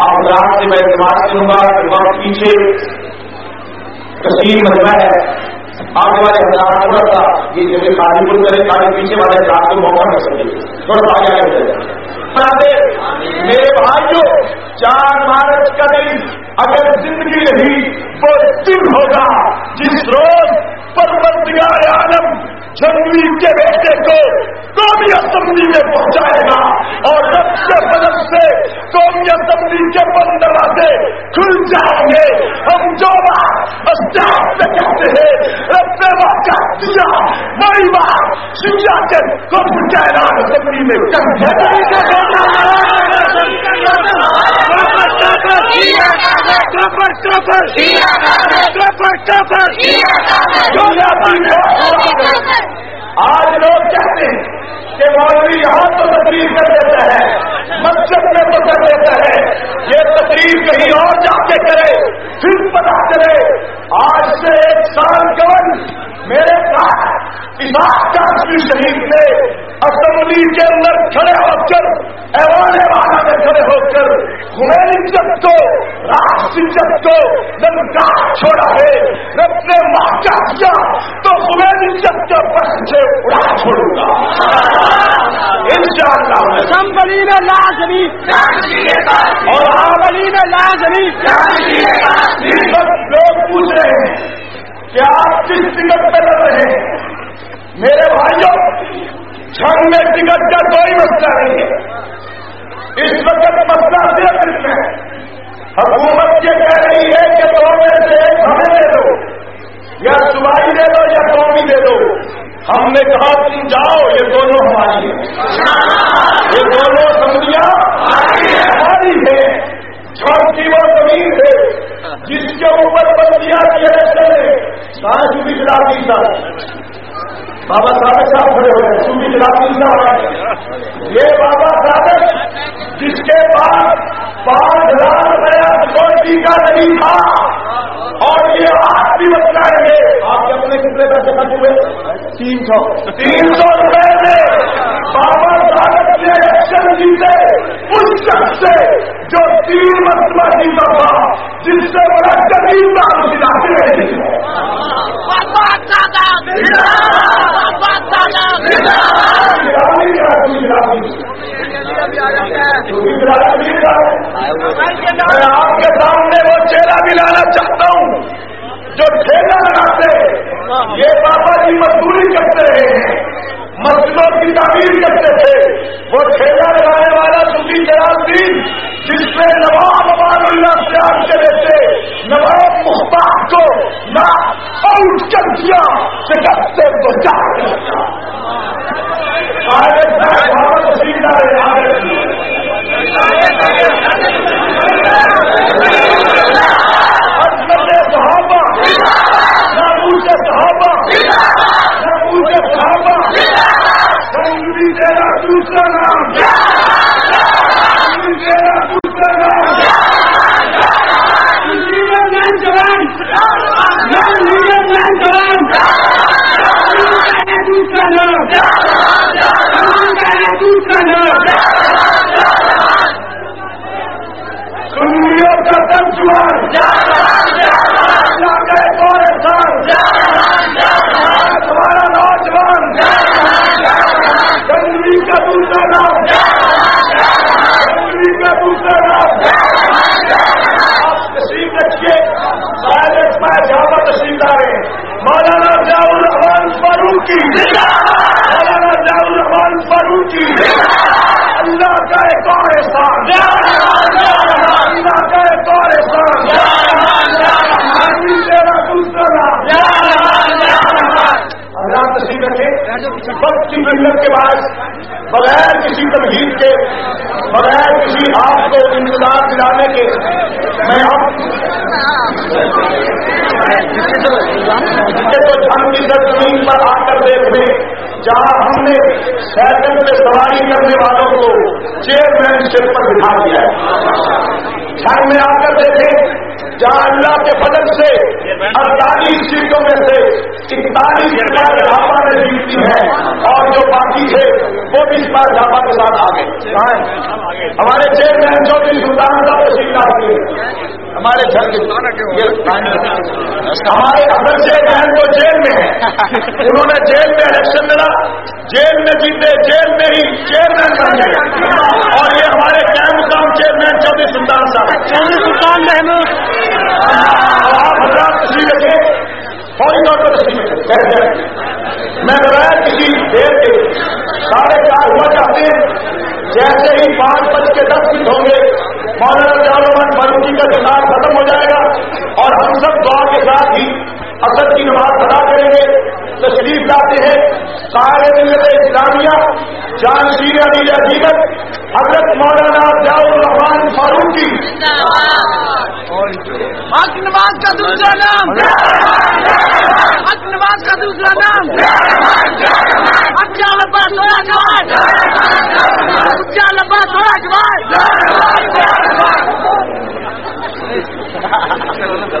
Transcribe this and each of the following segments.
آپ رات سے میں اعتماد کروں گا کہ وقت پیچھے کشمیر مجمع ہے۔ آنے والے ہزار تھوڑا سا یہ جیسے خالی پور کرے تاکہ پیچھے والے رات کو موقع مل سکے۔ تھوڑا سا آگے کر دے میرے بھائیوں چار مارچ کا دن اگر زندگی رہی وہ دن ہوگا۔ جس روز پروردگار عالم جنگلی کے بیٹے کو قومی اسمبلی میں پہنچائے گا اور رب کے بدل سے قومی اسمبلی کے بند دروازے کھل جائیں گے ہم جو بات اسٹاف کہتے ہیں رب نے واقع دیا وہی بات سنجا کے کم کائنات اسمبلی میں کر آج لوگ کہتے ہیں کہ مولوی یہاں تو تقریر کر دیتا ہے، مسجد میں تو کر دیتا ہے۔ یہ تقریر کہیں اور جا کے کرے، پھر پتا چلے، آج سے ایک سال قبل میرے ساتھ کاشمی شہید نے اسمبلی کے اندر کھڑے ہو کر، ایوان والا میں کھڑے ہو کر خمین عزت کو راج عزت کو نمکا چھوڑا ہے۔ رب نے ماں کا کیا تو خمین عزت کے پس سے اڑا چھوڑوں گا ان شاء اللہ اسمبلی میں لازمی اور اسمبلی میں لازمی اس لوگ پوچھ رہے ہیں کہ آپ کس ٹکٹ پہ لڑ رہے ہیں میرے بھائیوں چھن میں ٹکٹ کا کوئی مسئلہ نہیں ہے۔ اس وقت مسئلہ صرف ہے۔ حکومت یہ کہہ رہی ہے کہ دو میں سے ایک ہمیں دے دو یا صبائی دے دو یا قومی دے دو۔ ہم نے کہا تم جاؤ، یہ دونوں ہماری ہیں۔ یہ دونوں سمجھیا ہماری ہے چھوٹی وہ زمین ہے، جس کے اوپر بندیاں کیا چلے سانس بجلا کی سر بابا صاحب صاحب کھڑے ہوئے سوبی خلاف نہیں یہ بابا صاحب جس کے پاس پانچ ہزار روپیہ کوئی کا نہیں تھا، اور یہ آپ بھی بتائیں گے۔ آپ کے اپنے کتنے پیسے خرچ ہوئے؟ تین سو۔ تین سو روپئے میں بابا صاحب نے الیکشن جیتے اس شخص سے جو تین مرتبہ جیتا تھا جس سے بڑا غریب نام دلاتے رہے میں آپ کے سامنے وہ چہرہ بھی لانا چاہتا ہوں۔ جو ٹھیلا لگاتے یہ بابا جی مزدوری کرتے رہے ہیں۔ مسجدوں کی تعمیر کرتے تھے۔ وہ ٹھیلا لگانے والا سبھی جلال دین جس میں نواب امان اللہ سیاد کے دیتے نواب مختار کو نہ آؤٹ کر دیا شکستے تو جا۔ آگے بہت سیدھا ہے آگے صحابہ نابو سے صحابہ نابو سے صحابہ سنگری تیرا دوسرا نام دوسرا نام سنگریوں کا ترجمان ہمارا نوجوان سنگری کا دوسرا نام سنگری کا دوسرا نام آپ تشریف رکھیے شاید میں جامع تشریف دارے مولانا ضیاء الرحمان فاروقی اللہ کا اللہ کا تیرا دوسرا اللہ تشریف رکھے وقت کی محنت کے بعد بغیر کسی تمہید کے، بغیر کسی آپ کو انتظار دلانے کے، میں اب تو ہم کی زمین پر آ کر دیکھیں جہاں ہم نے سائیکل میں سواری کرنے والوں کو چیئرمین شپ پر بٹھا دیا ہے گھر میں آ کر دیکھیں جہاں اللہ کے فضل سے اڑتالیس سیٹوں میں سے اکتالیس ڈھابا میں جیتتی ہیں۔ اور جو باقی تھے وہ بھی اس بار ڈھابا کے ساتھ آ گئے ہمارے چیئرمین جو بھی سلطان تشریف لاتے ہمارے گھر کے ہمارے ادھر سے بہن تو جیل میں ہے۔ انہوں نے جیل میں الیکشن لڑا۔ جیل میں جیتے جیل میں ہی چیئرمین بن گئے۔ اور یہ ہمارے قائم مقام چیئرمین چودھری سلطان صاحب۔ چودھری سلطان محمود آپ ہزار تشریف رکھے فوری طور پر تشریف میں بغیر کسی دیر کے ساڑھے چار ہوا چاہتے ہیں جیسے ہی پانچ بج کے دس منٹ ہوں گے، مولانا چاروں فاروقی کا کتاب ختم ہو جائے گا اور ہم سب دعا کے ساتھ ہی اصل کی نماز ادا کریں گے۔ تشریف لاتے ہیں۔ سارے ملت اسلامیہ، جان شیر علی حقیقت حضرت مولانا جاؤ الرحمان فاروقی۔ حق نماز کا دوسرا نام۔ حق نماز کا دوسرا نام۔ اچھا لمبا تھوڑا جوان اچھا لمبا تھوڑا جوان مل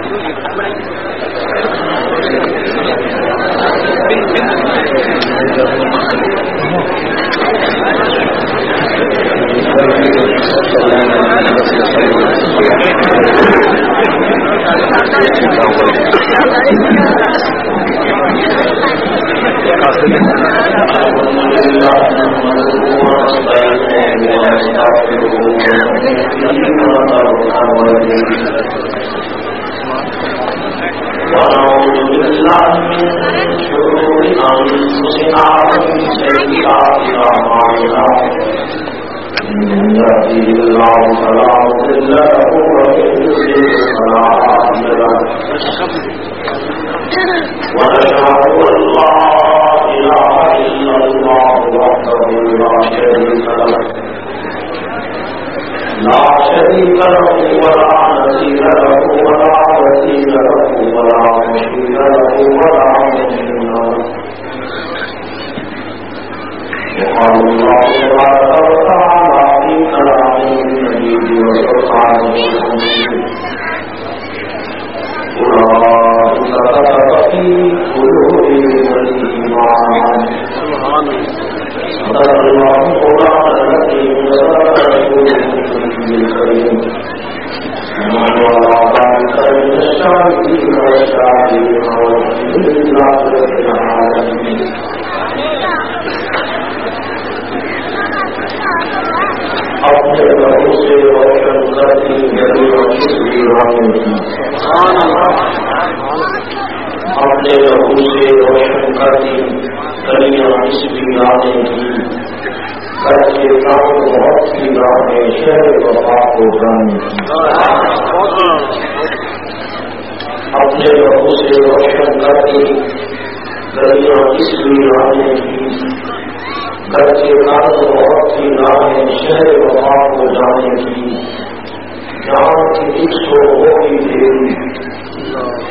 ونعوذ بالله من شرور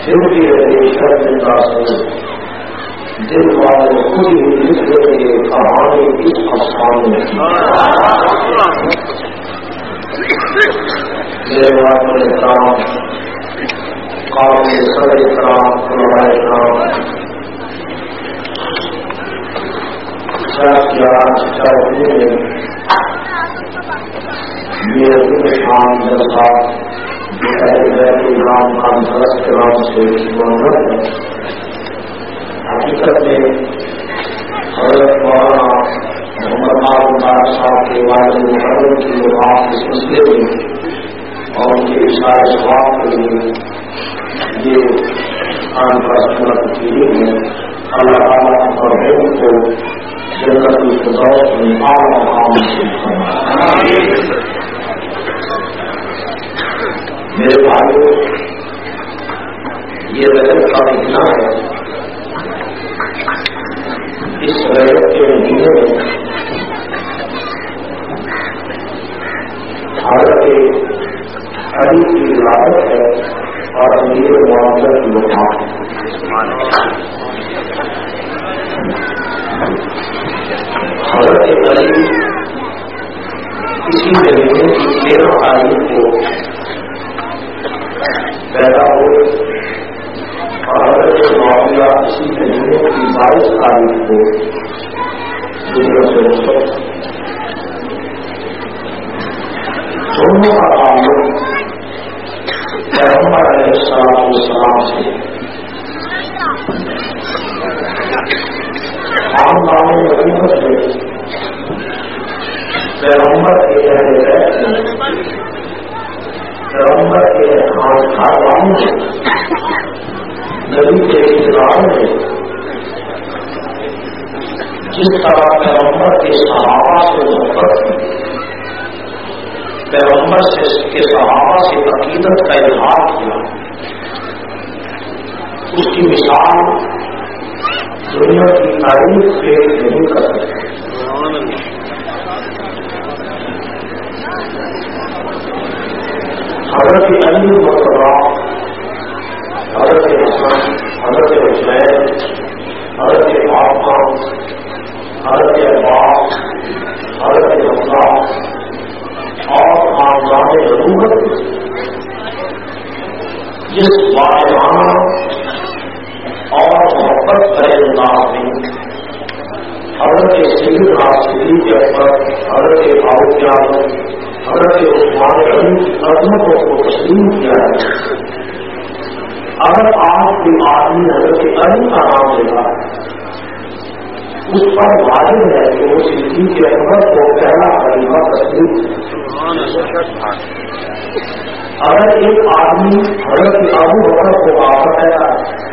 چھوٹی رہے شرمندہ دل والے خود ہی لکھ رہے کہانی کی افسانے میرے والے کرام قابل سر کرام قرآن کرام میرے شام درخواست نام خان سرس کے نام سے موجود ہے حقیقت میں حضرت مولانا محمد باب مبارک صاحب کے والد محرم کی وفات کے سلسلے میں اور ان کے اشارے سواب کے لیے یہ خان کا سورت کی ہے اللہ تعالیٰ اور حکم کو جنت کی فضاؤ میں عام مقام سے میرے بھائی یہ رجب کا مہینہ ہے، اس رجب کے مہینے میں بھارت کے علی کی علاقت ہے اور میرے معاملہ کی بھارت کے قریب اسی مہینے کی تیرہ تاریخ بائیس تاریخ کو دنیا سے رخصت دونوں کا تعلق پیغمبر علیہ السلام السلام سے عام نام غریبت سے پیغمبر کے پیغمبر کے خاندان نبی کے اسلام میں جس طرح پیغمبر کے صحابہ سے محبت کی پیغمبر سے کے صحابہ سے عقیدت کا اظہار کیا۔ اس کی مثال دنیا کی تعریف سے نہیں کر سکتے۔ حضرت علی مرتبہ حضرت حسن، حضرت حسین، حضرت پاپا حضرت عباس حضرت حملہ اور خاندان ضرورت جس واجوانہ اور محبت کرے انداز میں حضرت سید راشدی کے اوپر حضرت آؤ حضرت عثمان علی کی عظمتوں کو تسلیم کیا ہے اگر آپ کے آدمی حضرت علی کا نام لے گا اس پر واضح ہے کہ وہ سندھی کے اندر کو پہلا خلیفہ تسلیم اگر ایک آدمی حضرت ابو بکر کو آفر کہتا ہے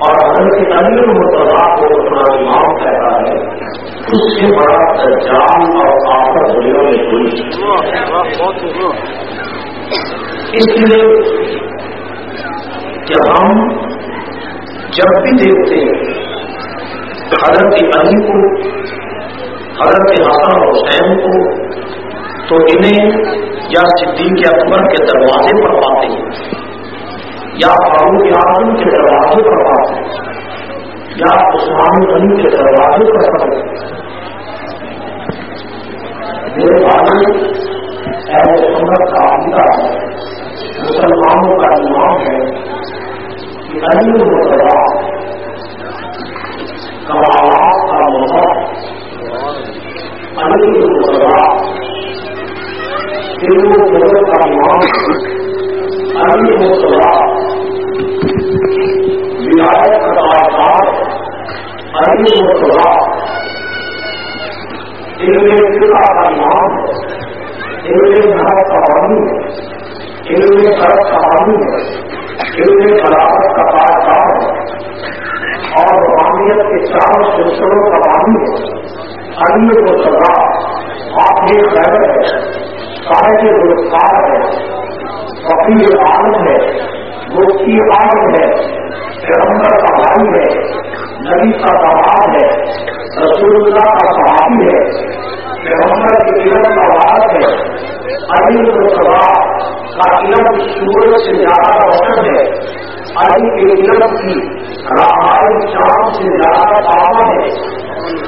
اور حضرت علی مرتضا کو اپنا امام کہتا ہے اس سے بڑا جان اور آفت دنیا میں ہوئی اس لیے کہ ہم جب بھی دیکھتے ہیں حضرت علی کو، حضرت حسن حسین کو، تو انہیں یا صدیق اکبر کے دروازے پر پاتے ہیں یا فاروق اعظم کے دروازے پر پاتے ہیں یا عثمان غنی کے دروازے پر پاتے ہیں میرے بھائی ایسے سنت کا عقیدہ ہے مسلمانوں کا امام ہے کہ علی مرتبہ کمالات کا موقع علی مرتبہ تیرو مدد کا امام علی مرتبہ ولایت کا آزاد علی مرتبہ ان میں فکا کا نام ہے ان میں محرت کا پانی ہے ان میں سڑک کا پانی ہے ان میں خلافت کا پاکستان ہے اور روحانیت کے چار سلسلوں کا پانی ہے ابھی کو سزا آپ یہ خیر ہے سارے کے گرفتار ہے فقیر عالم ہے مفتی عالم ہے پیغمبر کا بھائی ہے نبی کا دباد ہے رسول اللہ کا صحابی ہے پیغمبر کی علم کا بات ہے علی سبا کا علم سورج سے زیادہ روشن ہے علی کے علم کی راہائی چاند سے زیادہ پاور ہے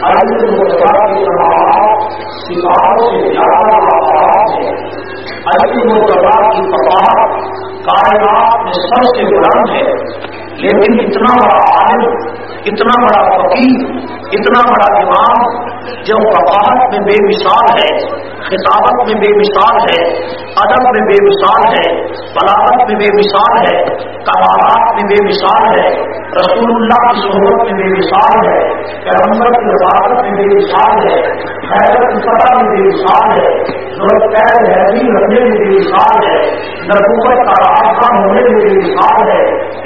علی سبا کی سماعت سپاہوں سے زیادہ آواز ہے علی مرتبہ کی پپاہ کائنات میں سب سے بلند ہے لیکن اتنا بڑا عالم اتنا بڑا فقیر اتنا بڑا امام، جو وقاحت میں بے مثال ہے، خطابت میں بے مثال ہے ادب میں بے مثال ہے، بلاغت میں بے مثال ہے، کمالات میں بے مثال ہے، رسول اللہ کی صحبت میں بے مثال ہے، پیغمبر کی وزارت میں بے مثال ہے، حیرت فتح میں بے مثال ہے ضرورت پیر حیدری رکھنے میں بے مثال ہے، نبوت کا راستہ ہونے میں بے مثال ہے،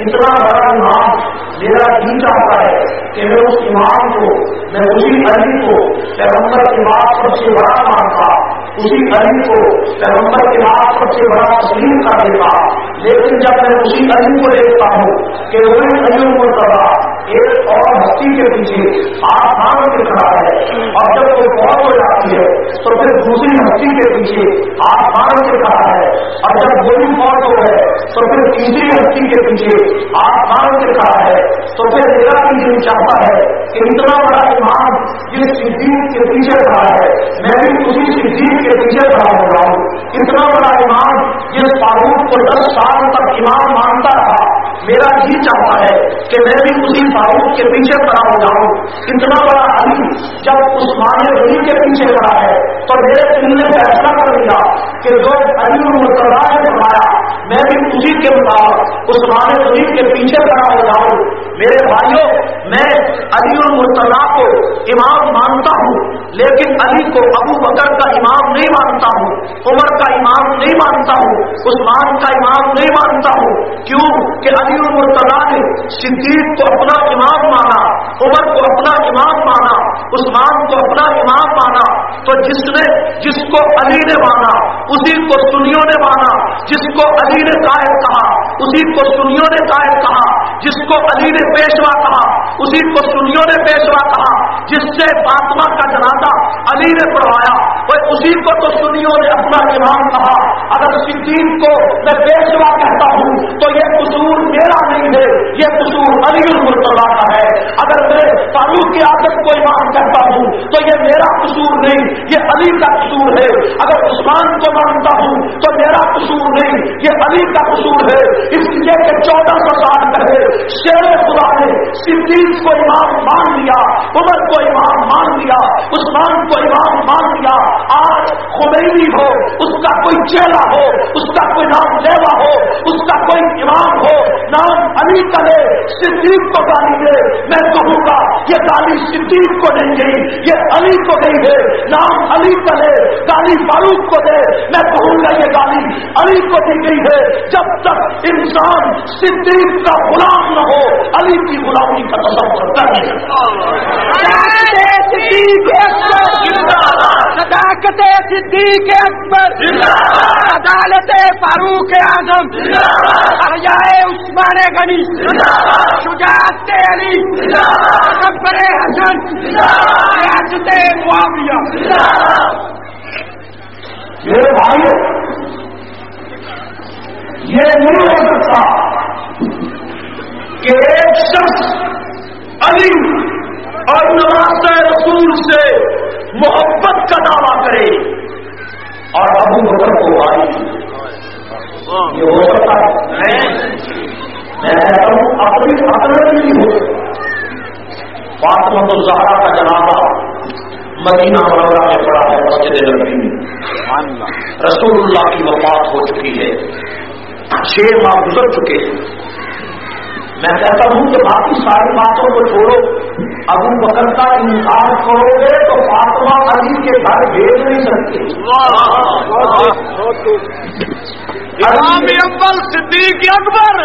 اتنا بڑا امام میرا جی چاہتا ہے کہ میں اس امام کو، میں اسی علی کو پیغمبر کے بعد سب سے بڑا مانتا اسی علی کو پیغمبر کے بعد سب سے بڑا تسلیم کر دیتا، لیکن جب میں اسی علی کو دیکھتا ہوں کہ وہ علی کو کرا ایک اور ہستی کے پیچھے آسان کے کھڑا ہے۔ اور جب کوئی بہت ہو جاتی ہے، تو پھر دوسری ہستی کے پیچھے آسان سے کھڑا ہے۔ اور جب وہی بہت ہو گئے تو پھر تیسری ہستی کے پیچھے آسان سے کھڑا ہے۔ تو پھر میرا بھی دل چاہتا ہے کہ اتنا بڑا امام جس صدیق کے پیچھے کھڑا ہے، میں بھی اسی صدیق کے پیچھے کھڑا ہو رہا ہوں اتنا بڑا امام جس فاروق کو دس سال تک امام مانتا رہا میرا یہ چاہتا ہے کہ میں بھی اسی فاروق کے پیچھے پڑا ہو جاؤں۔ اتنا بڑا علی جب عثمان غنی کے پیچھے پڑا ہے تو میرے دل نے فیصلہ کر لیا کہ جو علی المرتضا نے فرمایا میں بھی اسی کے مطابق، عثمان غنی کے پیچھے کھڑا ہو جاؤں میرے بھائیوں، میں علی المرتضا کو امام مانتا ہوں، لیکن علی کو ابو بکر کا امام نہیں مانتا ہوں، عمر کا امام نہیں مانتا ہوں، عثمان کا امام نہیں مانتا ہوں۔ کیوں کہ علی المرتضا نے صدیق کو اپنا امام مانا، عمر کو اپنا امام مانا، عثمان کو اپنا امام مانا۔ تو جس نے، جس کو علی نے مانا، اسی کو سنیوں نے مانا، جس کو علی علی نے قائد کہا۔ اسی کو سنیوں نے قائد کہا۔ جس کو علی نے پیشوا کہا، اسی کو سنیوں نے پیشوا کہا۔ جس سے فاطمہ کا جنازہ علی نے پڑھوایا، وہ اسی کو تو سنیوں نے اپنا امام کہا۔ اگر صدیق کو میں پیشوا کہتا ہوں، تو یہ قصور میرا نہیں ہے، یہ قصور علی المرتضا کا ہے۔ اگر میں فاروق کی عادت کو امام کہتا ہوں، تو یہ میرا قصور نہیں، یہ علی کا قصور ہے۔ اگر عثمان کو مانتا ہوں، تو میرا قصور نہیں، یہ علی کا قصور ہے، اس لیے کہ چودہ سو سال پہلے شیر خدا نے صدیق کو امام مان لیا، عمر کو امام مان لیا، عثمان کو امام مان لیا، آج خمینی ہو، اس کا کوئی چیلا ہو، اس کا کوئی نام لیوا ہو، اس کا کوئی امام ہو، نام علی کا لے، صدیق کو گالی دے، میں کہوں گا، یہ گالی صدیق کو نہیں گئی، یہ علی کو نہیں ہے، نام علی کا لے، گالی فاروق کو دے، میں کہوں گا یہ گالی علی کو دی گئی ہے جب تک انسان صدیق کا غلام نہ ہو علی کی غلامی کا تصور کر صداقت صدیق اکبر عدالت فاروق اعظم عثمان غنی شجاعت علی اکبر حسن ریاست معاویہ۔ میرے بھائیوں یہ نہیں ہو سکتا کہ ایک شخص علی اور نواز رسول سے محبت کا دعویٰ کرے اور ابو بکر کو آئی یہ ہو سکتا ہے۔ میں کہتا ہوں اپنی اپنے نہیں ہو۔ فاطمہ تو زہرا کا جنازہ مدینہ منورہ میں پڑا ہے مسجد نبی میں رسول اللہ کی وفات ہو چکی ہے۔ چھ ماہ گزر چکے ہیں۔ میں کہتا ہوں کہ باقی ساری باتوں کو چھوڑو۔ ابو بکر کا انکار کرو گے تو فاطمہ علی کے گھر بھیج نہیں سکتے۔ امام اول صدیق اکبر۔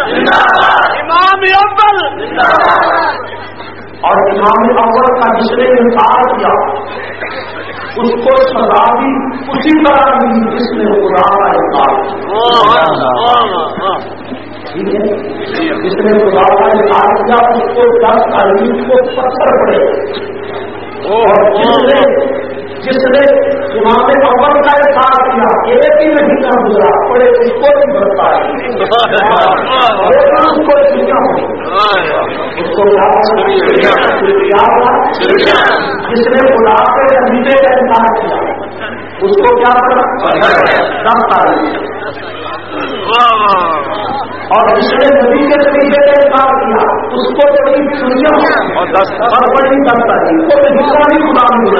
امام اول۔ اور امام اول کا جس نے انکار کیا اس کو سزا بھی اسی طرح ملی جس نے خدا کا ٹھیک ہے۔ جس نے خدا کا انکار کیا اس کو دس تعلیم کو پتھر پڑے۔ جس نے جس نے امام اول کا انکار کیا ایک ہی مہینہ گزرا پڑے اس کو بھی بڑھتا ہے۔ اس کو دنیا اس کو جس نے خدا کے نتیجے کا انکار کیا اس کو کیا دس تعلیم اور جس نے نبی کے طریقے کا انکار کیا۔ اس کو بڑی سنیا اور بڑی دستا دی اس کو حصہ بھی خدا مل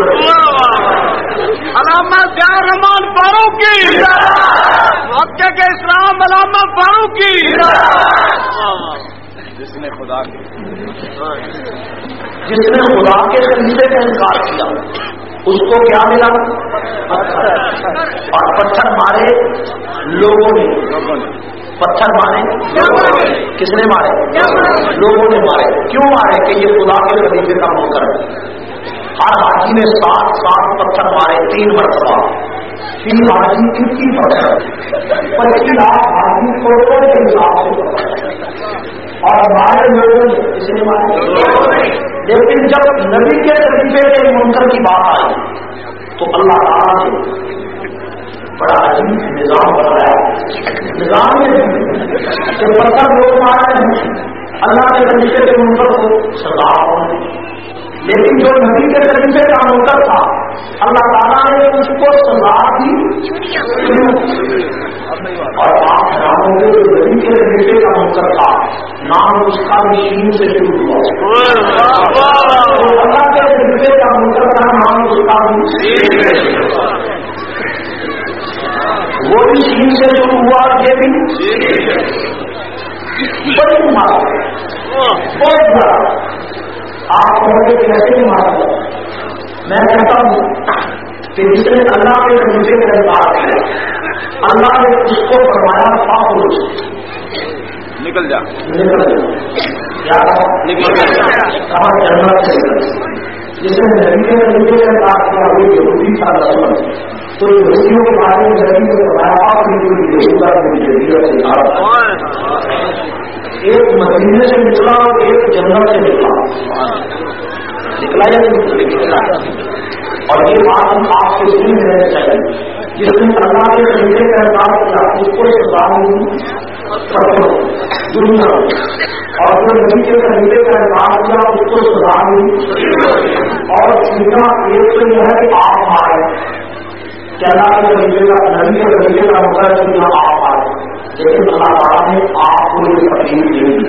علامت پیار رحمان فاروقی! مکے کے اسلام علامت فاروقی! جس نے خدا کی جس نے خدا کے طریقے کا انکار کیا، اس کو کیا ملا؟ اور پتھر مارے لوگوں نے۔ پتھر مارے؟ کس نے مارے؟ لوگوں نے مارے۔ کیوں مارے کہ یہ خدا کے طریقے کا منکر ہے ہر حاجی نے سات سات پتھر مارے، تین مرتبہ۔ تین حاجی کی پتھر۔ پچیس لاکھ حاجی کوڑوں کے حساب سے۔ اور مارے لوگوں نے کس نے مارے لیکن جب نبی کے طریقے کے منکر کی بات آئی تو اللہ تعالیٰ نے بڑا عجیب نظام بنایا۔ نظام میں کہ پتھر لوگ مار رہے ہیں اللہ کے طریقے کے منکر کو سزا لیکن جو نبی کے طریقے کا منکر تھا، اللہ تعالیٰ نے اس کو سزا دی۔ اور آپ حیران ہوں گے جو نبی کے بیٹے کا منکر تھا، نام اس کا مشین سے شروع ہوا۔ اللہ کے بیٹے کا منکر تھا، نام اس کا وہ بھی چین سے شروع ہوا یہ بھی۔ بڑی بہت بڑا۔ آپ کو کیسے مارا میں کہتا ہوں کہ جس نے اللہ کے مجھے گرفتار کیا اللہ نے اس کو فرمایا پاپوش نکل جا۔ نکل کیا نکل جا۔ کہاں جنت سے جس نے نبی کے مجھے گرفتار کیا وہ یہودی تھا رسول۔ تو یہودیوں کے بارے میں نبی نے فرمایا آپ یہودا سے ایک مدینے سے نکلا اور ایک جنگل سے نکلا۔ نکلا یا نہیں نکلا اور یہ بات ہم آپ کے دل میں رہنا چاہیے۔ جس نے اللہ کے طریقے کا احساس کیا اس کو سزا دنیا اور جو نبی کے طریقے کا احساس کیا اس کو سزا اور سیدھا ایک تو یہ ہے کہ آپ آئے۔ کہ اللہ کے طریقے کا، نبی کے طریقے کا مطلب ہے کہ آپ لیکن اللہ تعالیٰ نے آپ کو یہ تکلیف دے دی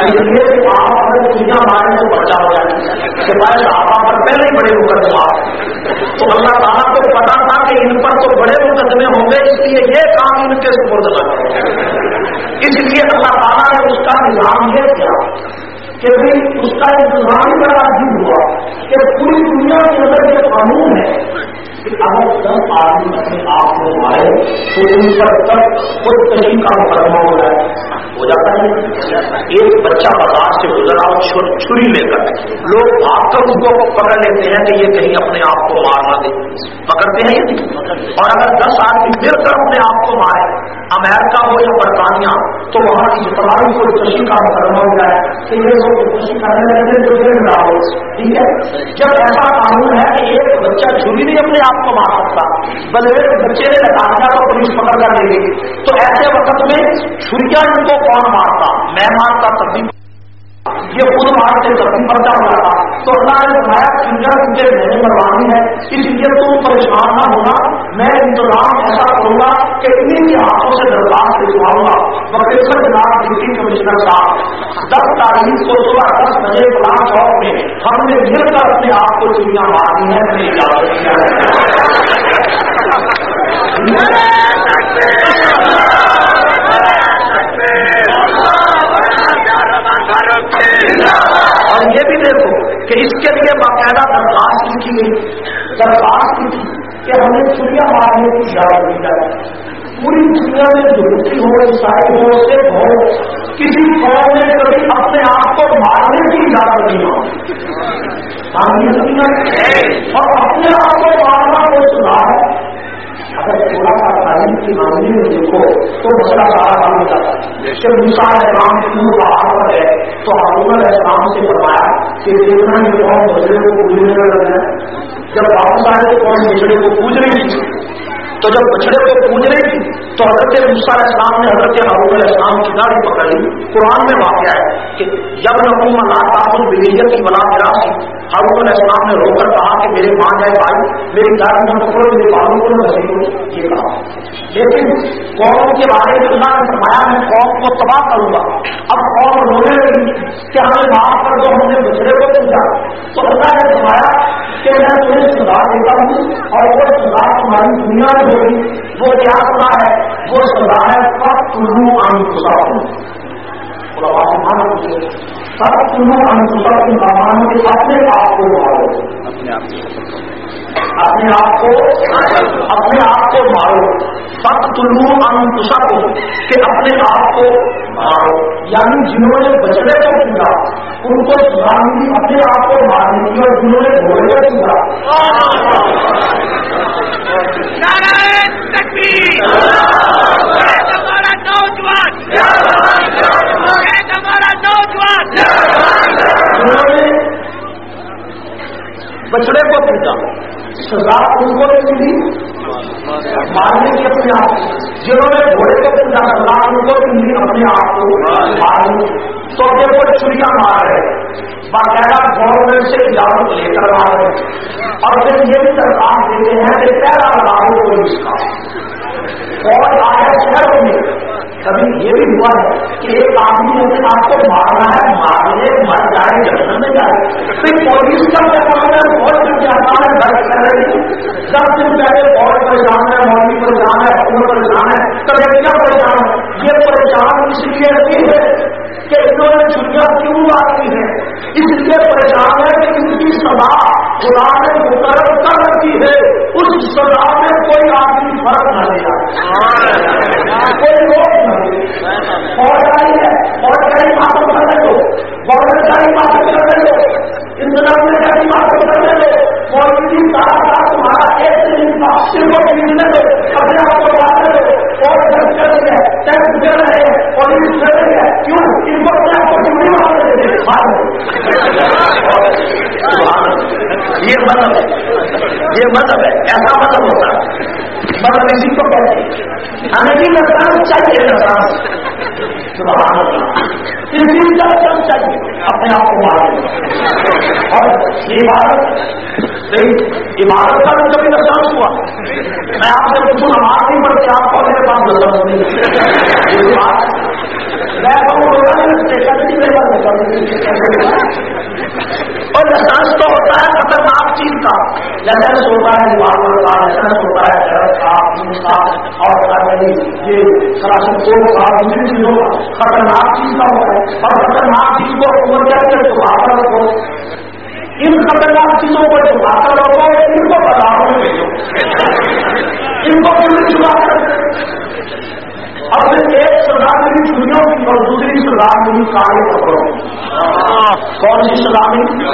اس لیے کہ آپ اگر چیزیں مارنے سے بچا ہو جائے کہ آپ پر پہلے بڑے مقدمات تو اللہ تعالیٰ کو پتا تھا کہ ان پر تو بڑے مقدمے ہوں گے، اس لیے یہ کام ان کے سپرد نہ اس لیے اللہ تعالیٰ نے اس کا نظام یہ کیا کہ اس کا انتظام بڑا عجیب ہوا کہ پوری دنیا کے اندر یہ قانون ہے اگر دس آدمی اپنے آپ کو مارے تو ان پر تک کوئی کہیں کا مقدمہ ہو جائے۔ ہو جاتا ہے۔ ایک بچہ بازار سے گزرا اور چھری لے کر لوگ بھاگ کر ان کو پکڑ لیتے ہیں کہ یہ کہیں اپنے آپ کو مار نہ دے۔ پکڑتے ہیں یہ اور اگر دس آدمی مل کر اپنے آپ کو مارے، امریکہ ہو یا برطانیہ، تو وہاں کی تمام کو کشی کا مقدمہ ہو جائے کہ یہ لوگ کشی کرنے لگے تو نہ ہو ٹھیک ہے؟ جب ایسا قانون ہے کہ ایک بچہ چھری نہیں اپنے آپ کو مار سکتا بلکہ بچے نے لگا دیا تو پولیس پکڑ کر لے گی تو ایسے وقت میں چھریاں ان کو کون مارتا؟ میں مارتا تبدیل یہ خود مارتے تبھی پرچا ہوا تھا تو اللہ نے بتایا چنجا مجھے نہیں مروانی ہے، اس لیے تم پریشان نہ ہونا۔ میں انتظام ایسا کروں گا کہ انہیں کے ہاتھوں سے درخواست لکھواؤں گا۔ بکیشن جناب ڈپٹی کمشنر صاحب دس تاریخ کو صبح دس بجے فلاں چوک میں ہم نے مل کر اپنے آپ کو چڑیاں مارنی ہے اپنی اجازت اور یہ بھی دیکھو کہ اس کے لیے باقاعدہ درخواست لکھی گئی درخواست کی کہ ہمیں چڑیا مارنے کی اجازت دی جائے۔ پوری دنیا میں جو ہو عیسائی ہو سکھ ہو کسی قوم نے کبھی اپنے آپ کو مارنے کی اجازت نہیں ہو اور اپنے آپ کو مارنا وہ سنا ہے۔ اگر تھوڑا سا تعلیم کی معاملے میں دیکھو تو مسئلہ سارا حل ہو جاتا ہے۔ جب مثال اسلام کیوں کا حال ہے۔ تو حکومت اسلام سے بتایا کہ دیکھنا یہ کون مسئلے کو پوجنے میں لگ جائے جب واپس آئے تو کون مسئلے کو پوج رہی تھی تو جب بچڑے کو پوج رہی تھی تو حضرت مثال اسلام نے حضرت حروب السلام کی گاڑی پکڑ لی۔ قرآن میں واقعہ ہے کہ جب نقوم اللہ تعالیٰ بلیت کی بلا راسی حروب السلام نے رو کر کہا کہ میرے ماں جائے بھائی، میری گاڑی نہ پکڑو، میرے بالوں کو نہ یہ کہا۔ لیکن قوم کے بارے میں اللہ نے فرمایا، میں قوم کو تباہ کروں گا۔ اب قوم رونے لگی کہ ہمیں معاف کر دو ہم نے بچڑے کو پوچھا، تو اللہ نے فرمایا کہ میں تمہیں سدھا دیتا ہوں اور وہ سدھا تمہاری دنیا میں ہوگی۔ وہ کیا سزا ہے؟ وہ سزا ہے سب تلو ہوں سب تلو انسا تم مہمان کے اپنے آپ کو مارو اپنے آپ کو۔ اپنے آپ کو مارو سب تلو انسا کو کہ اپنے آپ کو مارو۔ یعنی جنہوں نے بچڑے کو پوچھا ان کو سزا ملی اپنے آپ کو مارنے کی، اور جنہوں نے گھوڑے کو پوچھا نوجوان نوجوان نے بچڑے کو پوچھا سزا ان کو نہیں ملی۔ مارنے کی اپنے آپ جنہوں نے گھوڑے کو پوچھا سزا ان کو نہیں ملی اپنے آپ کو۔ مارنے۔ تو یہ وہ چڑیا مار رہے باقاعدہ گورنمنٹ سے اجازت لے کر مار رہے اور پھر یہ بھی درخواست دیتے ہیں کہ پہلا لاگو پولیس کا۔ اور آیا شہروں میں۔ کبھی یہ بھی ہوا ہے کہ ایک آدمی اپنے آپ کو مارنا ہے، مارنے مر جائے جنگل میں جائے۔ پھر پولیس کا کیا ہے بہت کر کے آتا ہے درد کر رہے ہیں دس دن پہلے بہت پریشان ہے مولوی پریشان ہے حکومت پریشان ہے کمیٹیاں پریشان ہے یہ پریشان اس لیے رہتی ہے کہ انہوں نے چھٹیاں کیوں آتی ہیں اس لیے پریشان ہے کہ ان کی سزا خدا نے مقرر کر رکھی ہے اس سزا میں کوئی آدمی فرق نہ لیا کوئی روک نہ لے اور آئی ہے اور کئی معافت کرنے دو بہت ساری معافت کرنے دو انتظام میں کئی معافت کرنے دو اور کی سارا ساتھ تمہارا ایک دن کا صرف خریدنے دو اپنے آپ کو بات دو اور جب کر رہے ہیں ٹیکس دے رہے ہیں پولیس کر رہی ہے کیوں ان کو اپنے آپ کو ڈیوٹی مار رہے ہیں یہ مطلب ہے یہ مطلب ہے، ایسا مطلب ہوتا ہے۔ مطلب اسی کو کہتے ہیں۔ ہمیں بھی نقصان چاہیے نقصان کا چاہیے، اپنے آپ کو مار اور عبادت عبادت کا بھی کبھی نقصان ہوا۔ میں آپ سے پوچھوں نماز نہیں پڑھتے آپ کو میرے پاس نظر نہیں یہ بات میں بہت روزانہ اسٹیشن کی میرے پاس نظر اور لسانس تو ہوتا ہے خطرناک چیز کا لسنس ہوتا ہے دیوار کا لسنس ہوتا ہے شرط کا خون کا اور یہ سراسن کو کا خطرناک چیز کا ہوتا ہے اور خطرناک چیز کو حکومت کیا کہ چھپا کر رکھو ان خطرناک چیزوں کو چھپا کر رکھو ان کو بازاروں میں بھیجو۔ ان کو پھر چھپا کر۔ اور ایک سزا ملی چڑیوں کی اور دوسری سزا ملی کالے کپڑوں کون سی سزا ملی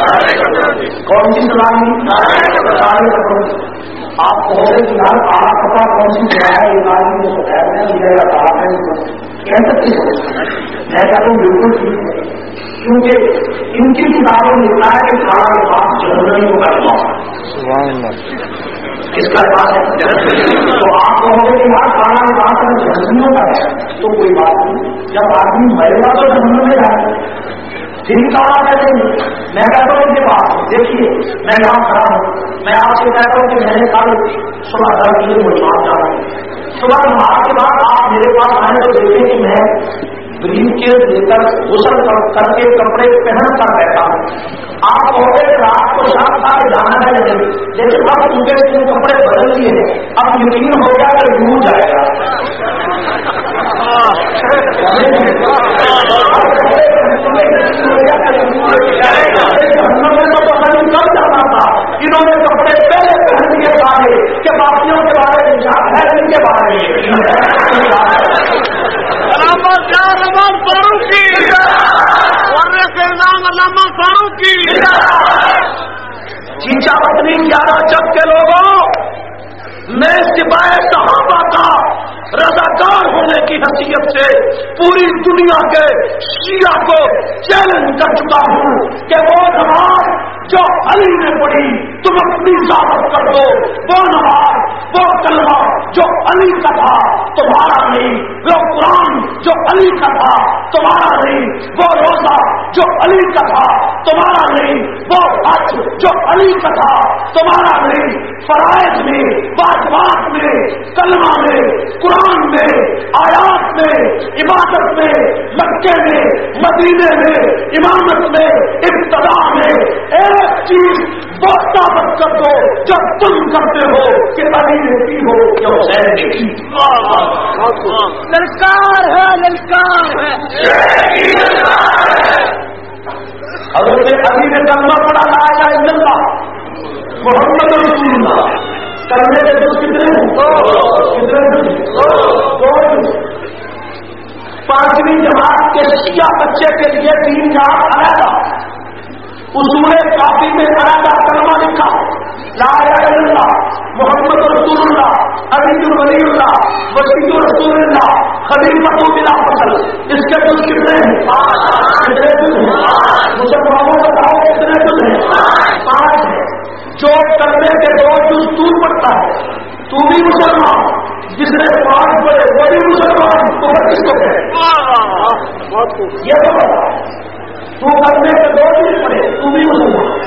کون سی سزا ملی کالے کپڑوں آپ کو کالا کپڑا کون سی سزا ہے؟ یہ آدمی کو سفید ہے یہ کالا ہے کہہ سکتی ہوں میں کہتا ہوں بالکل ٹھیک ہے۔ کیونکہ ان کی کتابوں میں لکھا ہے کہ کے بعد جنرلی کو کرنا کس کا بات ہے تو آپ کہو گے کہ یار بعد اگر جنرلیوں کا ہے تو کوئی بات نہیں۔ جب آدمی مرے گا تو جنرل میں جائے پھر کہا کہتے ہیں۔ میں کہتا ہوں کہ بات دیکھیے میں یہاں کھڑا ہوں۔ میں آپ سے کہتا ہوں کہ میں نے کل صبح دس بجے مجھے جا رہا ہوں صبح نماز کے بعد آپ میرے پاس آئے تو دیکھیں کہ میں گرین کے لے کر غسل کر کے کپڑے پہن کر بیٹھا ہوں۔ آپ کہوگے رات کو شام کے جانا ہے نہیں لیکن اب مجھے کپڑے بدل دیے ہیں۔ اب یقین ہو گیا کہ ڈوب جائے گا۔ جانا انہوں نے کپڑے پہلے پہن دیے سارے کہ باقیوں کے بارے میں جان ہے ان کے بارے میں علامہ فاروقی چیچا پتنی گیارہ چک کے لوگوں میں سپاہی صحابہ کا رضاکار ہونے کی حیثیت سے پوری دنیا کے شیعہ کو چیلنج کر چکا ہوں کہ وہ نماز جو علی نے پڑھی، تم اپنی ضابط کر دو۔ وہ نماز، وہ کلمہ جو علی کا تھا، تمہارا نہیں۔ وہ قرآن جو علی کا تھا، تمہارا نہیں۔ وہ روزہ جو علی کا تھا، تمہارا نہیں۔ وہ حج جو علی کا تھا، تمہارا نہیں۔ فرائض میں، واجبات میں، کلمہ میں، قرآن میں آیات میں عبادت میں مکے میں مدینے میں امامت میں ابتدا میں ایک چیز وہ ثابت کر دو جب تم کرتے ہو کہ علی نے کی ہو یا حسین نے کی للکار ہے للکار ہے۔ حضرت علی نے کلمہ پڑا لایا جائے اللہ محمد رسول اللہ۔ کرنے کے دوست کتنے ہیں؟ پانچویں جماعت کے شیعہ بچے کے لیے تین جہاز علیحدہ اصول کافی میں علیحدہ کلمہ لکھا. لا الہ الا اللہ، محمد رسول اللہ، علی ولی اللہ وسیع رسول اللہ، خلیفۃ بلا فصل اس کے کچھ کتنے ہیں؟ ہیں؟ مسلمانوں بتاؤ کتنے کچھ ہیں پانچ ہیں؟ جو کرنے کے دو تو پڑتا ہے۔ تو بھی مسلمان، جس نے پانچ پڑے وہ بھی مسلمان تو کس کو یہ تو بتا تو کرنے کے دو دن پڑے، تو بھی مسلمان۔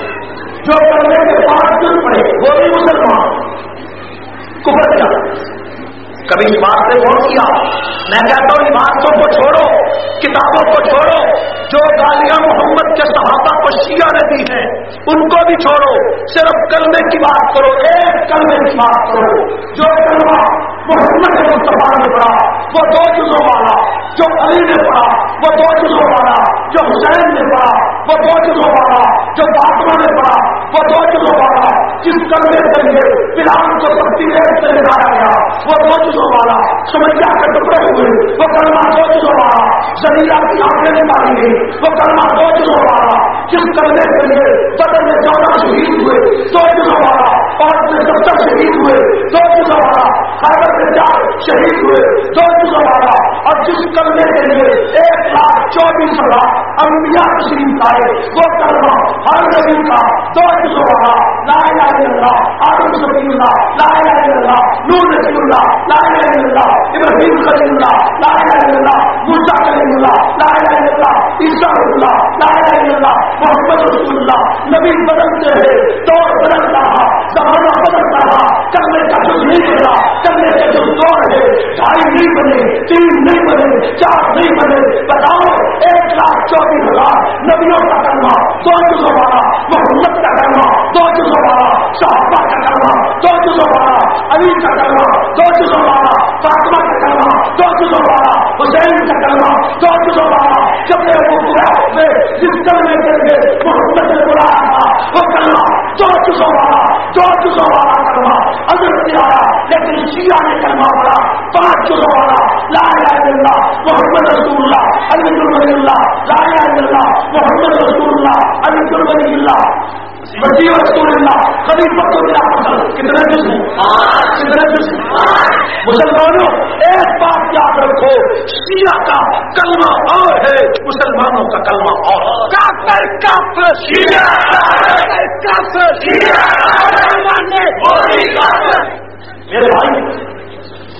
جو کرنے کے پانچ دن پڑے، وہ بھی مسلمان۔ کفر کیا کبھی اس بات سے غور کیا؟ میں کہتا ہوں عبادتوں کو چھوڑو، کتابوں کو چھوڑو، جو گالیاں محمد کے صحابہ کو شیعہ نے دی ہیں، ان کو بھی چھوڑو۔ صرف کلمے کی بات کرو، ایک کلمے کی بات کرو۔ جو کلمہ محمد مصطفیٰ نے پڑھا، وہ دو چیزوں والا۔ جو علی نے پڑھا، وہ دو چیزوں والا۔ جو حسین نے پڑھا، وہ دو چیزوں والا۔ جو فاطمہ نے پڑھا، وہ دو چیزوں جس کلمے کے لیے فلحال کو سختی سے لگایا گیا، وہ دو چیزوں والا، سمجھا کے ٹکڑے ہوئے وہ کلمہ دو چیزوں والا زمین کی آنکھیں نکالی گئی وہ کلمہ دو چیزوں والا، جس کلمے کے لیے بدل میں چودہ شہید ہوئے دو چیزوں والا، اور میں ستر شہید ہوئے دو چیزوں والا، خیبر میں چار شہید ہوئے دو چیزوں والا، اور جس کلمے کے لیے ایک لاکھ چوبیس ہزار انبیاء تشریف آئے وہ کلمہ ہر نبی کا دو چیزوں والا، لا الا اللہ آدم اللہ لا الہ الا اللہ نور رسول اللہ لا الہ الا اللہ ابراہیم خلیل اللہ، لا الہ الا اللہ اللہ، لا الہ الا اللہ اللہ، لا الہ الا اللہ، محمد رسول اللہ، نبی بدلتے ہیں، دور بدل رہا زمانہ بدل رہا کرنے کا جو نہیں بنا کرنے کا دور ہے، ڈھائی نہیں بنے، تین نہیں بنے، چار نہیں بنے، بتاؤ ایک لاکھ چوبیس ہزار، نبیوں کا کرنا دو چیزوں والا، محمد کا کرنا دو چیزوں والا، صحابہ کا کرنا دو چیزوں والا، علی کا کرنا دو چیزوں والا، فاطمہ کا کرنا دو چیزوں والا، حسین کا کرنا دو چیزوں والا۔ جب میں وہ پورا میں جس کرنے کے لیے محمد نے بلایا تھا وہ کرنا دو چیزوں والا، دو چیزوں والا۔ شیعہ نے کرنا پڑا پانچ چیزوں والا لا الہ الا اللہ، محمد رسول اللہ علی الولی اللہ، لا الہ الا اللہ، محمد رسول اللہ علی الولی اللہ بچی رسول اللہ کبھی پتوں کے آپ کتنے جز کتنے جز مسلمانوں، ایک بات یاد رکھو، شیعہ کا کلمہ اور ہے، مسلمانوں کا کلمہ اور۔ کافر کافر، شیعہ کافر شیعہ، مسلمان نے میرے بھائی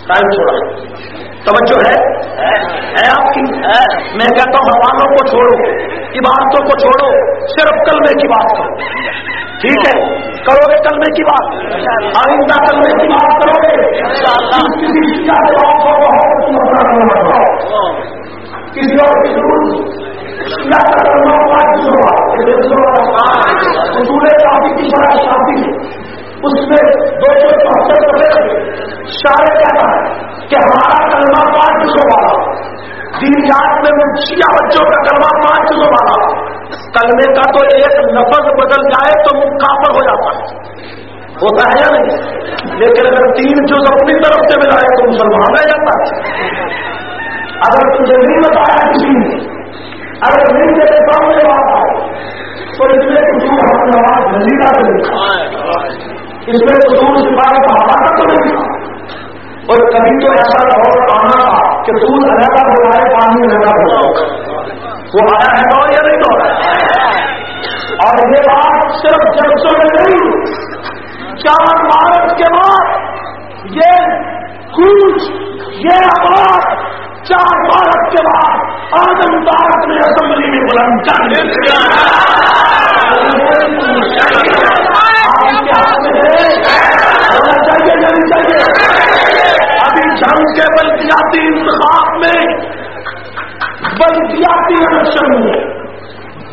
ٹائم چھوڑا توجہ ہے ہے آپ کی میں کہتا ہوں حوالوں کو چھوڑو عبادتوں کو چھوڑو صرف کلمے کی بات کرو ٹھیک ہے کرو گے کلمے کی بات آئندہ کلمے کی بات کرو گے کسی کسی اور کی کا شادی کی بڑا شادی اس میں دو سو چوہتر روپئے شاعر کہتا ہے کہ ہمارا کلمہ پانچ سو والا دن یاد میں شیعہ بچوں کا کلمہ پانچ سو والا کلمے کا تو ایک لفظ بدل جائے تو مقابل ہو جاتا ہے۔ ہوتا ہے یا نہیں؟ لیکن اگر تین جو اپنی طرف سے ملائے تو مسلمان رہ جاتا ہے۔ اگر تجھے نہیں بتایا کسی نے، اگر نہیں میرے سامنے بات آئے تو اس میں کچھ ہمیں آواز نزیدہ سے لکھا اس میں تو دور سپاہی کا تو نہیں تھا۔ اور کبھی تو ایسا دور آنا تھا کہ دودھ علیحدہ ہو جائے پانی علیحدہ ہو جائے وہ آیا ہے دور یا نہیں دور اور یہ بات صرف جلسوں میں نہیں چار بھارت کے بعد یہ کچھ یہ آواز چار بھارت کے بعد آدم بھارت نے اسمبلی میں بلند کر چاہیے ابھی جنگ کے بلدیاتی انتخاب میں بلدیاتی الیکشن میں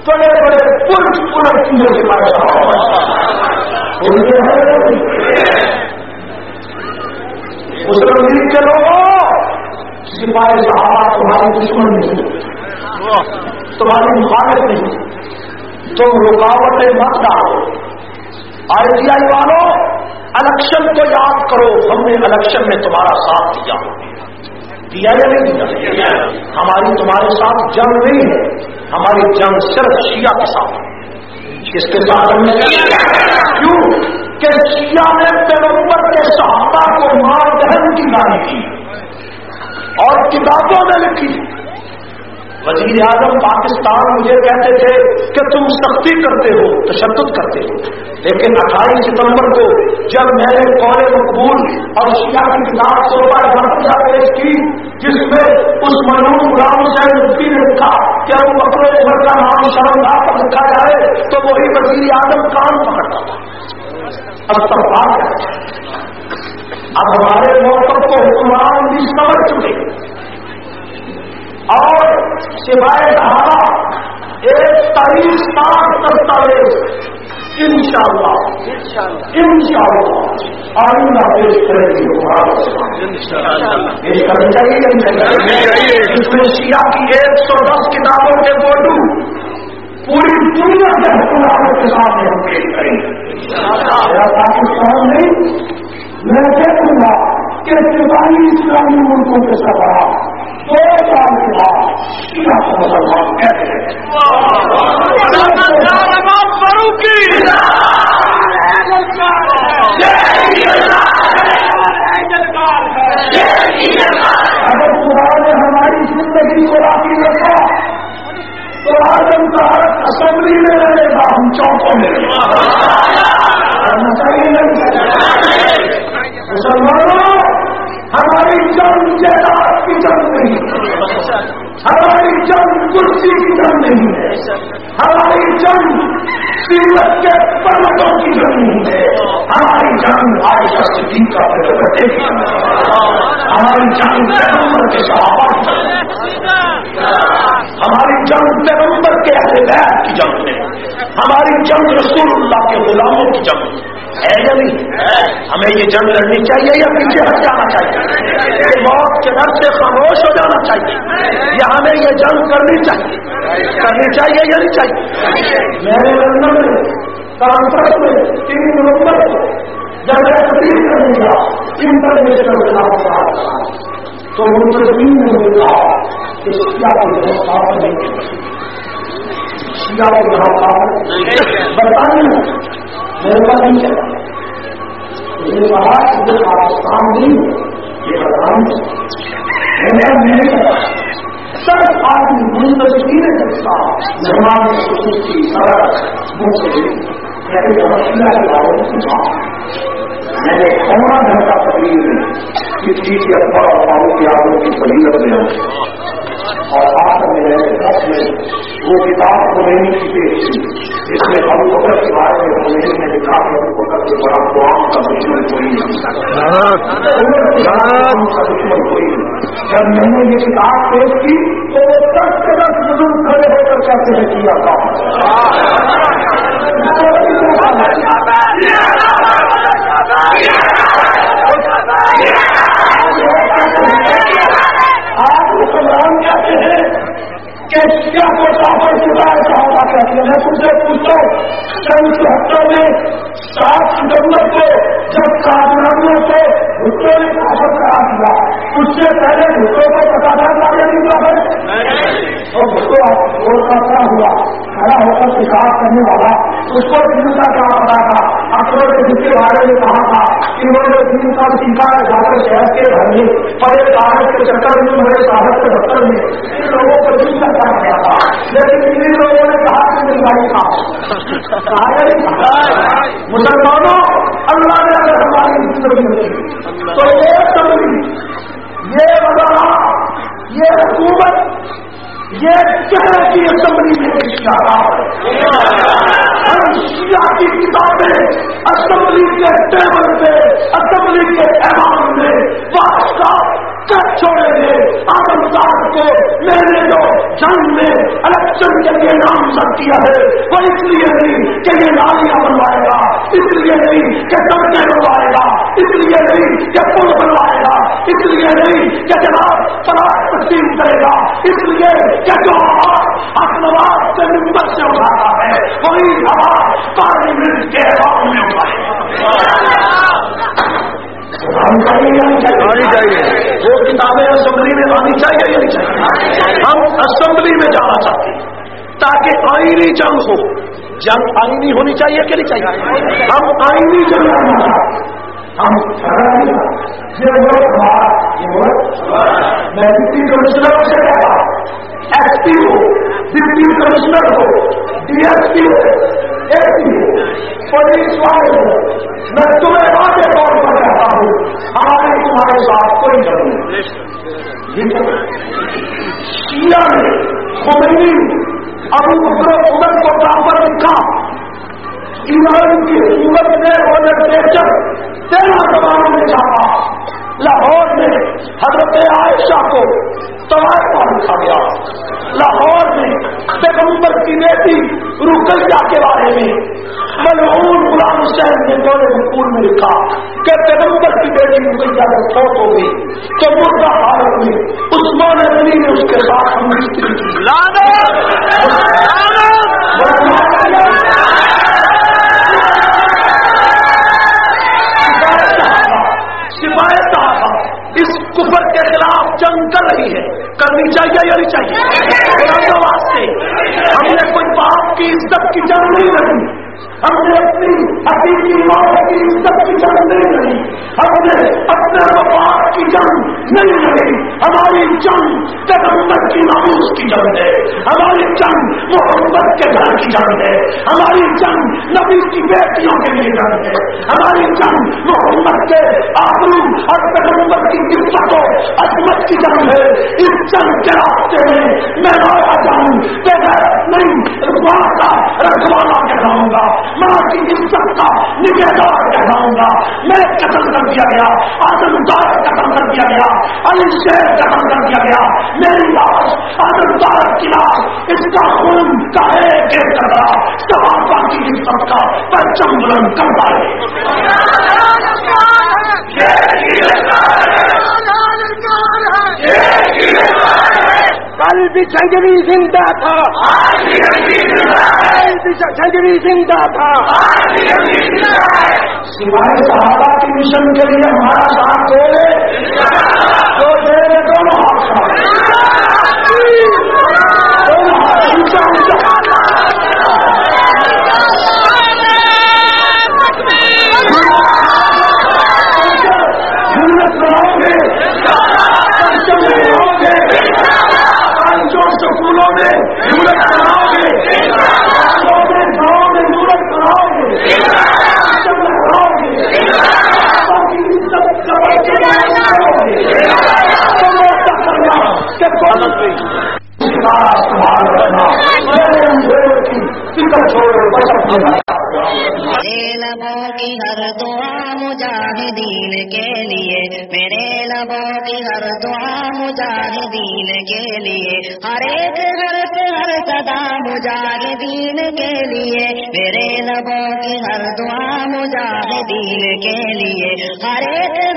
بڑے بڑے پورش پورش چیزوں کے پاس مسلم لیگ کے لوگوں سپاہی صحابہ تمہاری دشمن نہیں۔ تمہاری مخالف نہیں۔ تم رکاوٹیں مت ڈالو۔ آئی ٹی آئی والوں الیکشن کو یاد کرو، ہم نے الیکشن میں تمہارا ساتھ دیا۔ دیا یا نہیں دیا؟ ہماری تمہارے ساتھ جنگ نہیں ہے، ہماری جنگ صرف شیعہ کے ساتھ کس کے ساتھ ہم نے کیوں؟ کہ شیعہ نے پیغمبر کے صحابہ کو مار دہن کی گاڑی کی اور کتابوں میں لکھی۔ وزیر اعظم پاکستان مجھے کہتے تھے کہ تم سختی کرتے ہو، تشدد کرتے ہو۔ لیکن اٹھائیس ستمبر کو جب میں نے قول مقبول اور شیعہ کی کتاب سوپا گھنٹہ پیش کی، جس میں اس منور غلام حسین مفتی نے لکھا کہ اب بکر عمر کا نام شرمدار پر رکھا جائے، تو وہی وزیر اعظم کام پکڑتا تھا۔ اب سب بات اب ہمارے موقع کو حکمران سوائے رہا ایک تاریخ سات دستاویز ان شاء اللہ ان شاء اللہ آئندہ پیش کرے گی پیش کرنی چاہیے اس میں شیعہ کی ایک سو دس کتابوں کے فوٹو پوری دنیا کے حکومتوں کے سامنے ہم پیش کریں گے۔ پاکستان میں میں دیکھوں گا کہ سپاہی اسلامی ملکوں کے سفا دو سال کے بعد شیعہ مسلمان کہتے اگر خدا نے ہماری زندگی کو راضی رکھا، تو آج ہم کا اسمبلی میں رہے گا ہم چوکوں میں۔ مسلمانوں ہماری جنگ جائیداد کی جنگ نہیں ہماری جنگ کرسی کی جنگ نہیں ہے۔ ہماری جنگ سیرت کے پرمتوں کی جنگ نہیں ہے۔ ہماری جنگ عائشہ صدیق کا بچے کی ہماری جنگ پیغمبر کے صحابہ ہماری جنگ پیغمبر کے اہل بیت کی جنگ ہے۔ ہماری جنگ رسول اللہ کے غلاموں کی جنگ ہے۔ یا نہیں ہمیں یہ جنگ لڑنی چاہیے یا پیچھے ہٹ جانا چاہیے؟ موت کے ڈر سے خاموش ہو جانا چاہیے یا ہمیں یہ جنگ کرنی چاہیے؟ کرنی چاہیے یا نہیں چاہیے؟ میرے لندن میں کانفرنس میں، تین نومبر کو جب میں تقریر کرنے گیا انٹرنیشنل خلاف تو منتظمین نے مجھے کہ نہیں برطانیہ میرے پاس نہیں چلا میرے پاس جو پاکستان نہیں یہ بدنام میں نے نہیں سر آدمی منتظمین نے کرتا مہمان خصوصی سڑک مجھ سے میں نے کے بارے میں پوچھا میں نے پونا گھنٹہ تقریر میں چیز کے اکبر اور فاروق یادوں کی فضیلت میں اور آخر میں دس میں وہ کتاب کو نہیں کی پیش تھی اس میں ابو بکر کے بارے میں خمینی نے لکھا کہ ابو بکر کے بڑا قوام کا دشمن کوئی نہیں کا دشمن کوئی نہیں جب میں نے یہ کتاب پیش کی تو وہ دس کے دس بزرگ کھڑے ہو کر کہتے ہیں کیا تھا آپ مسلمان کہ کیا کو سافر چکا ہے صحابہ کہتے ہیں میں تم سے پوچھتا ہوں سن چوہتر میں سات ستمبر کو جب کامیابیوں کو بھٹو نے کافر کرا دیا اس سے پہلے بھٹو کو پتا تھا کہ نہیں ہے اور بھٹو اور کا کیا ہوا کھڑا ہو کر شکار کرنے والا اس کو دن کا کیا پتا تھا۔ اکبر کے دن کے بارے میں کہا تھا انہوں نے دن کا ٹیکا جا کر شہر کے گھر میں بڑے کاغذ کے چکر میں بڑے کاغذ کے دفتر میں۔ ان لوگوں کو دن کا کیا کیا تھا، لیکن ان لوگوں نے کہا کہ مہنگائی کا نہیں مسلمانوں، اللہ نے اگر ہماری زندگی میں تو یہ تبدیلی یہ وضاحت، یہ حکومت، یہ کہنے کی اسمبلی میں پیش آ رہا ہے ہم شیعہ کی کتابیں اسمبلی کے ٹیبل پہ اسمبلی کے ایوان میں بات کا کر چھوڑے گے آدمدار کو میں نے جو میں الیکشن کے لیے نام سب کیا ہے۔ وہ اس لیے نہیں کہ یہ نالیاں بنوائے گا اس لیے نہیں کہ سڑکیں بنوائے گا اس لیے نہیں کہ پل بنوائے گا اس لیے نہیں کہ جناب تلاش تقسیم کرے گا اس لیے کہ جو آواز اخبار سے ممبر سے اٹھاتا ہے وہی آواز پارلیمنٹ کے عوام میں اٹھائے آنی چاہیے۔ وہ کتابیں اسمبلی میں آنی چاہیے یا نہیں چاہیے؟ ہم اسمبلی میں جانا چاہتے ہیں تاکہ آئینی جنگ ہو۔ جنگ آئینی ہونی چاہیے کہ نہیں چاہیے؟ ہم آئینی جنگ ہم میں ڈپٹی کمشنر سے کہا ایس پی ہو ڈپٹی کمشنر ہو ڈی ایس پی ہو ایس پی ہو پولیس والے ہو میں تمہیں واضح طور پر کہتا ہوں ہمارے تمہارے ساتھ کوئی ضرور شیعہ نے خمینی ابو بکر عمر کو برابر لکھا ایران کی حکومت نے وہ لٹریچر تیرہ زبانوں میں چھاپا لاہور میں حضرت عائشہ کو طوائف پر لکھا گیا بارے میں ملعون غلام حسین نے دورے پور میں لکھا کہ پیغمبر کی بیٹی مقیدہ جب فوت ہو گئی تو مردہ حالت میں عثمان علی نے اس کے ساتھ ہم کی۔ اس کفر کے خلاف جنگ کر رہی ہے۔ کرنی چاہیے یا نہیں چاہیے؟ ہم نے کوئی باپ کی عزت کی جان نہیں رکھی۔ ہم نے اپنی حقیقی موت کی عزت کی جنگ نہیں لڑی ہم نے اپنے وفات کی جنگ نہیں لڑی ہماری جنگ پیغمبر کی ناموس کی جنگ ہے ہماری جنگ محمد کے گھر کی جنگ ہے ہماری جنگ نبی کی بیٹیوں کے لیے جنگ ہے ہماری جنگ محمد کے آبرو اور پیغمبر کی عزت و عظمت کی جنگ ہے اس جنگ کے راستے میں میں رویا جاؤں۔ بغیر نہیں رکھوانا رکھوانا کہلاؤں گا۔ ماں کی عزت کا نگہدار کہلاؤں گا۔ میں قتل کر دیا گیا آدم دار قتل کر دیا گیا، علی شیر قتل کر دیا گیا۔ میری لاش آدم دار کی لاش، اس کا خون کا ہے ایک کر رہا۔ صحابہ کی عزت کا پرچم بلند کرتا ہے۔ بھی زندہ تھا۔ بھی زندہ تھا۔ سوائے صحابہ کی مشن کے لیے ہمارا ساتھ تو دے دونوں ہاتھ۔ دونوں ہاتھ اونچا اونچا جھولت بناؤ گے پرچم بناؤ گے پانچوں سکولوں میں جھولت بناؤ گے گاؤں میں گاؤں میں جھولت بناؤ گے پرچم لہراؤ گے صحابہ کی عزت کا پرچم لہراؤ گے تم ایسا کرنا کہ کوئی سبحان اللہ میرے اندھیرے کی فکر چھوڑو بچت کرنا میرے لبوں کی ہر دعا مجاہدین کے لیے میرے لبوں کی ہر دعا مجاہدین کے لیے ہر ایک حرف ہر صدا مجاہدین کے لیے میرے لبوں کی ہر دعا مجاہدین کے لیے ہر ایک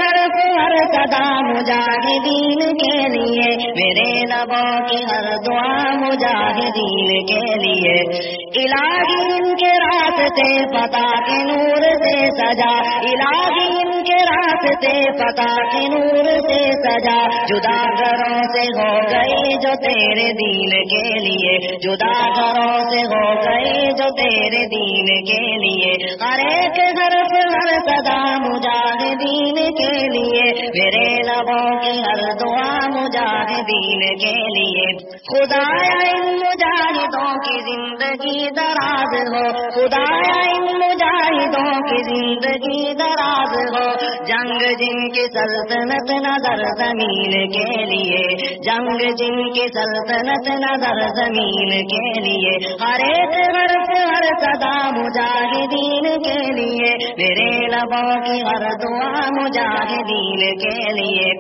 ہر صدا مجاہدین کے لیے۔ میرے لبوں کی ہر دعا مجاہدین کے لیے۔ الہی ان کے راستے پتا کے نور سے سجا۔ الہی ان کے راستے پتا کے نور سے سجا۔ جدا گھروں سے ہو گئی جو تیرے دین کے لیے۔ جدا گھروں سے ہو گئی جو تیرے دین کے لیے۔ ہر ایک حرف ہر صدا مجاہدین کے لیے۔ میرے لبوں کی ہر دعا مجاہدین کے لیے۔ خدایا، ان مجاہدوں کی زندگی دراز ہو۔ خدایا، ان مجاہدوں کی زندگی دراز ہو۔ جنگ جن کی سلطنت نظر زمین کے لیے۔ جنگ جن کی سلطنت نظر زمین کے لیے۔ ہر ایک حرف ہر صدا مجاہدین کے لیے۔ میرے لبوں کی ہر دعا مجاہدین کے لیے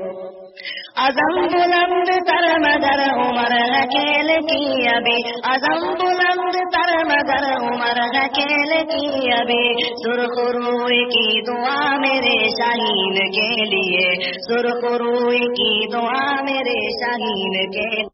ازم بلند تر مگر عمر اکیل کی ابھی ازم بلند تر مگر عمر اکیل کی ابھی سرخ روئی کی دعا میرے شاہین کے لیے سرخ روئی کی دعا میرے شاہین کے لیے